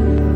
Bye.